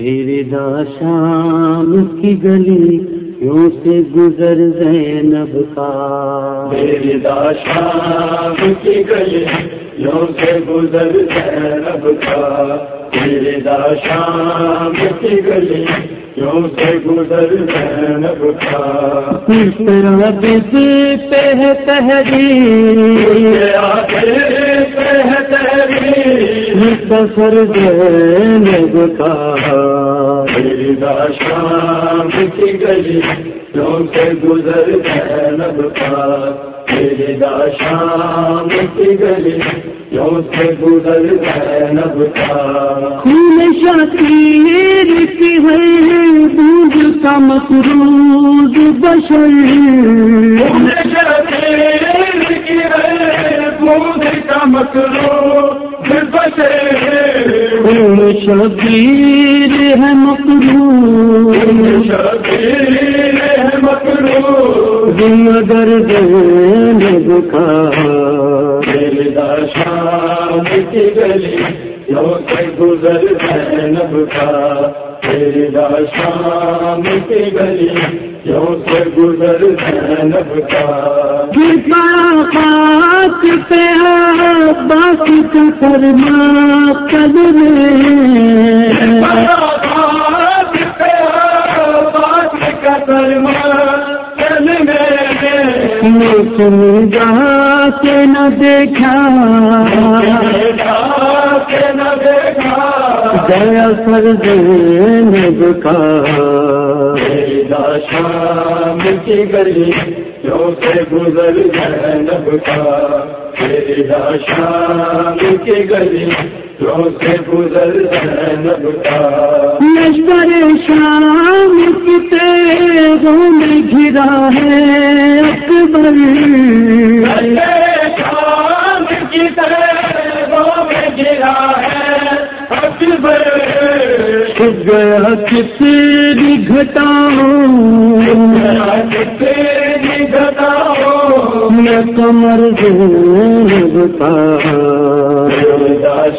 دا شام کی گلی کیوں سے گزر زینب کا؟ دا شام کی گلی کیوں سے گزر زینب کا؟ دا شام کی گلی کیوں سے گزر زینب کا؟ پہ تحریر؟ سفر زینب کا شام کی گلی سے گزر کا دا شام کی گلی سے گزر کا خون شکیر کی ہے دودھ کا مسروز بشر کا مکرو خون شبیر ہے مکرو مکرو مگر زینب کا شام کی گلی گزر زینب کا تیری شام کی گلی کیوں سے گزر زینب کا خاک پہ باقی کا فرما قدر سن جا کے نہ دیکھا۔ گیا سر زینب کا شام کی گلی کیوں سے گزر زینب کا تیری شام کی گلی کیوں سے گزر زینب کا لشکر شام کی تیروں میں گھرا ہے اکبر شام کی طرح گیا کسی گھٹاؤں۔ کمر زینب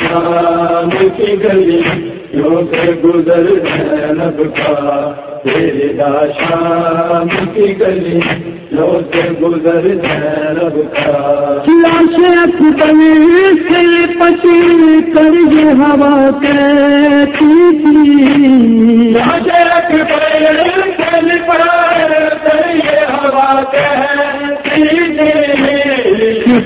شام کی گلی کیوں سے گزر زینب کا تیری شام کی گلی کیوں سے گزر زینب کا لاش اکبر سے پچی کر یہ ہوا کہتی یہ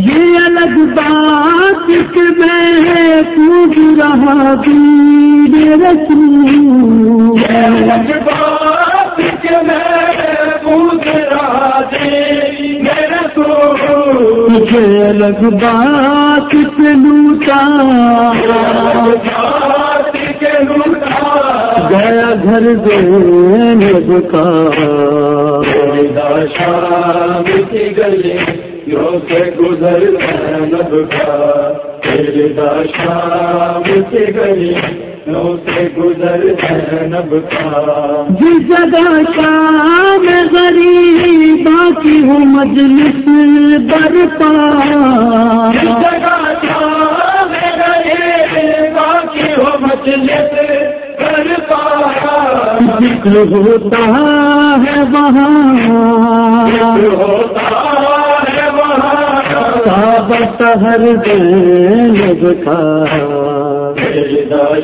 یہ الگ بات کہ میں پوچھ رہا دیر رسول بات کہ میں پوچھ رہا مجھے الگ بات سے لوٹا گھر زینب کا شام کی گلی سے گزر زینب کا شام کی گلی سے گزر زینب کا جس جگہ شام غریب باقی ہوں مجلس برپا جگہ شام گئے باقی ہو مچلت ہوتا ہے وہاں۔ ہوتا ہے ہر زینب کا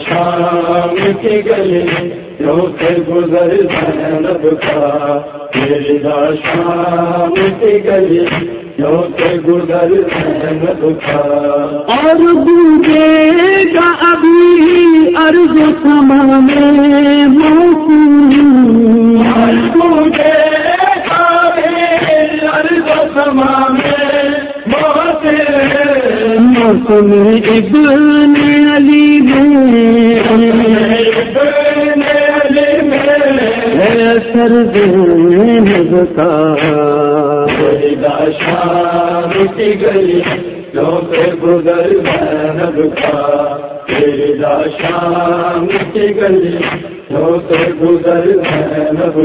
شام گلی کیوں گزر زینب کا تیری شام گلی کیوں گزر زینب کا اور گونجے گا موسم میں ابن علی میں اثر زینب کا شام کی گلی گزر کا تیرا شام گلی سے گزر تہ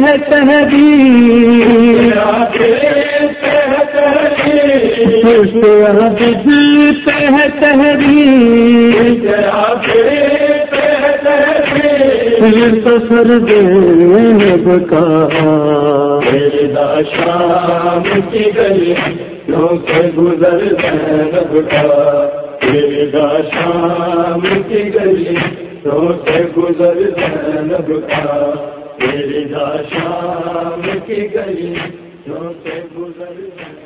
تہ تو سر زینب کا شام کی گلی گزر زینب کا تیرا شام کی گلی لو سے گزر زینب کا تیرا شام کی گلی لو گزر